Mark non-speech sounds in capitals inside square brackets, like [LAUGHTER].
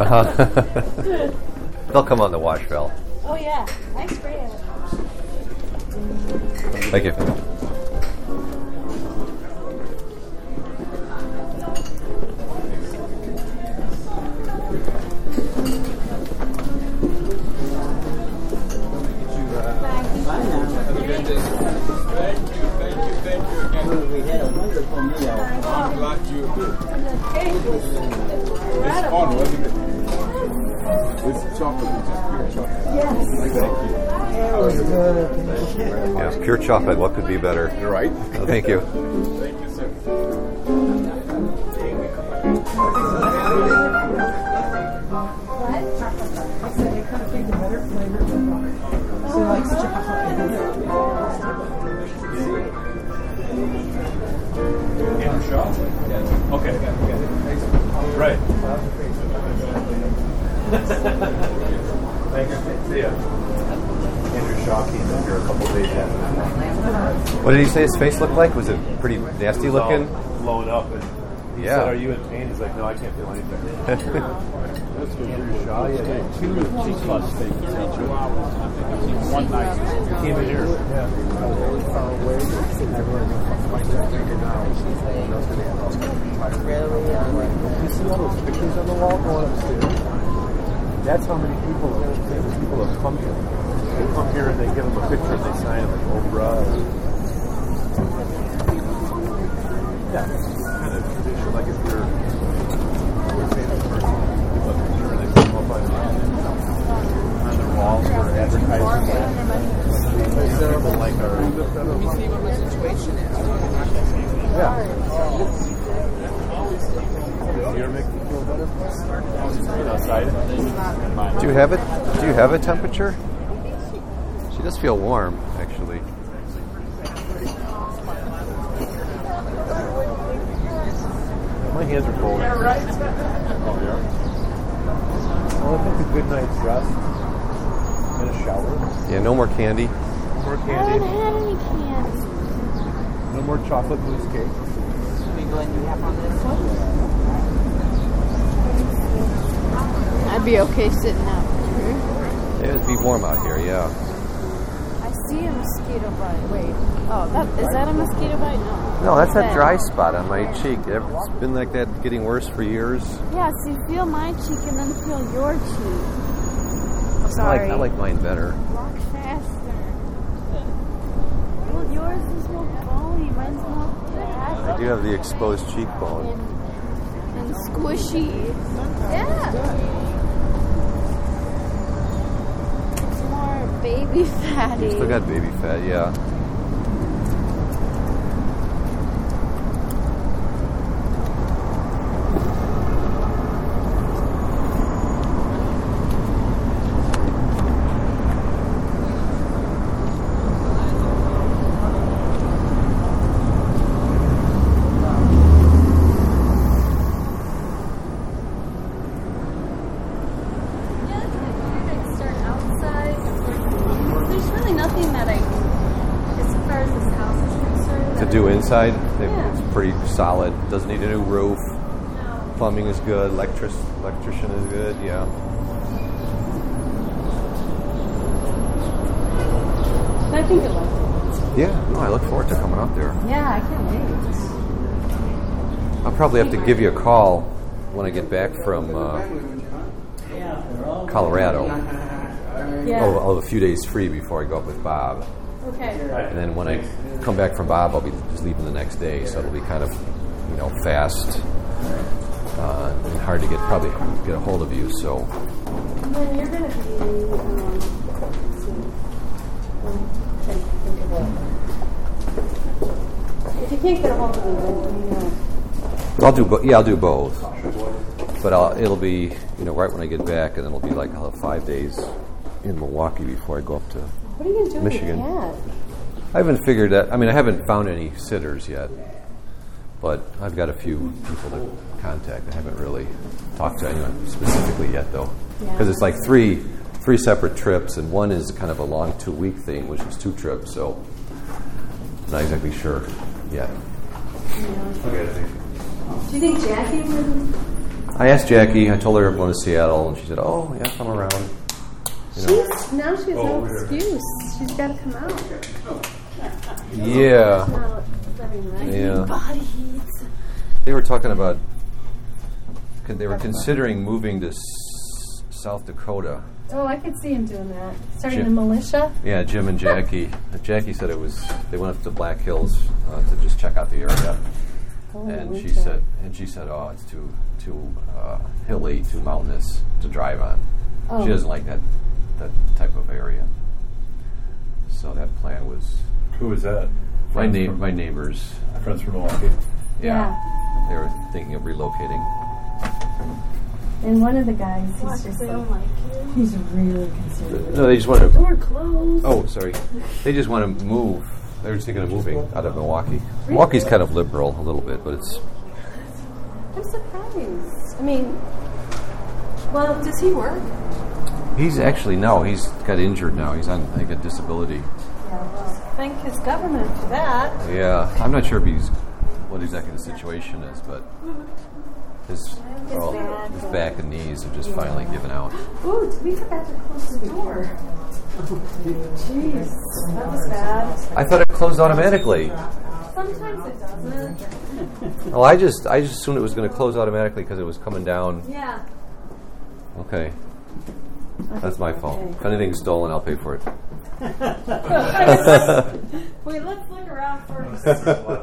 Uh-huh. [LAUGHS] They'll come on the wash valve. Oh yeah, I spray it. Thank you. We had a wonderful meal. I'm glad you did. The cake was It's incredible. fun, wasn't it? This chocolate is just pure chocolate. Yes. Thank you. It was good. Yeah, pure chocolate. What could be better? You're right. [LAUGHS] Oh, thank you. Thank you, sir. Thank you. See ya. Andrew Shaw came in here a couple days after. What did he say his face looked like? Was it pretty nasty He was all looking? Blown up. And he Yeah. said, Are you in pain? He's like, No, I can't feel anything. Andrew Shaw, yeah, he two cheek bust steak in St. One night. He came in here. Yeah. Uh, you see all those pictures on the wall going upstairs? That's how many people, famous people have come here. They come here and they give them a picture and they sign it like Oprah. Yeah, kind of tradition. Like if you're, you're a famous person, you a picture and they put them up on, on their walls for advertising. Set like our. You see what my situation is. Yeah. Here make you feel better. Outside. Do you have it? Do you have a temperature? She does feel warm, actually. My hands are cold. Oh, yeah. Well, I think a good night's rest and a shower. Yeah, no more candy. No more I candy. haven't had any candy. No more chocolate mousse cake. I'd be okay sitting out here. It'd be warm out here, yeah. I see a mosquito bite. Wait. Oh, that is that a mosquito bite? No. No, that's that dry spot on my cheek. It's been like that, getting worse for years. Yeah, so you feel my cheek and then feel your cheek. I Sorry. like, I like mine better. Walk faster. Well, yours is more bony. Mine's more fat I do have the exposed cheekbone. and, and squishy. Yeah. It's more baby fatty. Still got baby fat, yeah. start outside. There's really nothing that I, as far as this house is concerned, To do inside, they- Yeah. it's pretty solid. Doesn't need a new roof. Plumbing is good. Electric electrician is good. Yeah. I think it looks. Yeah. No, I look forward to coming up there. Yeah, I can't wait. I'll probably have to give you a call when I get back from uh, Colorado. Yeah. Oh, I'll a few days free before I go up with Bob. Okay. And then when I come back from Bob, I'll be just leaving the next day, so it'll be kind of, you know, fast uh, and hard to get probably get a hold of you. So And then you're going to be. Um, let's see. Um, trying to think of what- If you can't get a hold of me, then you know. I'll do, bo- yeah, I'll do both. But I'll, it'll be, you know, right when I get back, and then it'll be like I'll have five days in Milwaukee before I go up to. What are you going to do Michigan. with your cat? I haven't figured that. I mean, I haven't found any sitters yet. But I've got a few people to contact. I haven't really talked to anyone specifically yet, though, Yeah. because it's like three three separate trips, and one is kind of a long two week thing, which is two trips. So I'm not exactly sure yet. Okay. Do you think Jackie would? I asked Jackie. I told her I'm going to Seattle, and she said, "Oh, yeah, come around." You know. She's now she has no excuse. She's got to come out. Yeah, Not living right. Yeah. They were talking about. They were considering moving to S- South Dakota. Oh, I could see him doing that. Starting Jim- a militia. Yeah, Jim and Jackie. Jackie said it was. They went up to Black Hills uh, to just check out the area, Oh, and she winter. said, and she said, "Oh, it's too too uh, hilly, too mountainous to drive on. Oh. She doesn't like that that type of area." So that plan was Who was that? my Friends na- from- my neighbors. Friends from Milwaukee. Yeah, they were thinking of relocating. And one of the guys, he's What, just like, don't like you? he's really conservative. No, they just want to. Door closed. Oh, sorry. They just want to move. They were just thinking of moving out of Milwaukee. Milwaukee's kind of liberal a little bit, but it's I'm surprised. I mean, well, does he work? He's actually no, he's got injured now. He's on like a disability. Yeah, thank his government for that. Yeah, I'm not sure if he's what exactly the situation is, but his well, back. his back and knees have just finally given out. Ooh, we forgot to close the door. Jeez, that was bad. I thought it closed automatically. Sometimes it doesn't. Well, I just I just assumed it was going to close automatically because it was coming down. Yeah. Okay, that's my fault. If anything's stolen, I'll pay for it. [LAUGHS] Wait, let's look around first. [LAUGHS]